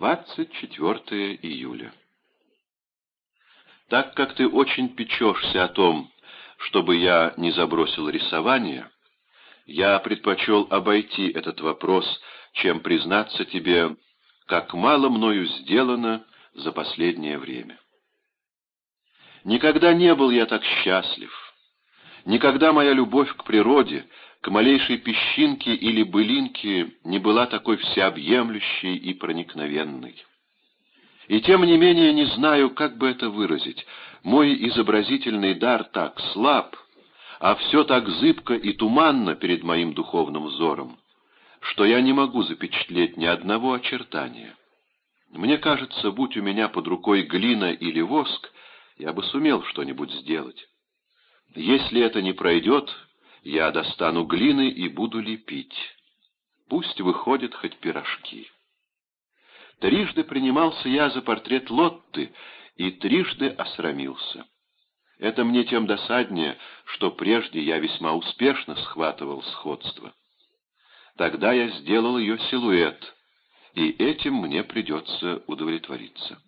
24 июля. Так как ты очень печешься о том, чтобы я не забросил рисование, я предпочел обойти этот вопрос, чем признаться тебе, как мало мною сделано за последнее время. Никогда не был я так счастлив. Никогда моя любовь к природе, к малейшей песчинке или былинке не была такой всеобъемлющей и проникновенной. И тем не менее не знаю, как бы это выразить. Мой изобразительный дар так слаб, а все так зыбко и туманно перед моим духовным взором, что я не могу запечатлеть ни одного очертания. Мне кажется, будь у меня под рукой глина или воск, я бы сумел что-нибудь сделать. Если это не пройдет, я достану глины и буду лепить. Пусть выходят хоть пирожки. Трижды принимался я за портрет Лотты и трижды осрамился. Это мне тем досаднее, что прежде я весьма успешно схватывал сходство. Тогда я сделал ее силуэт, и этим мне придется удовлетвориться.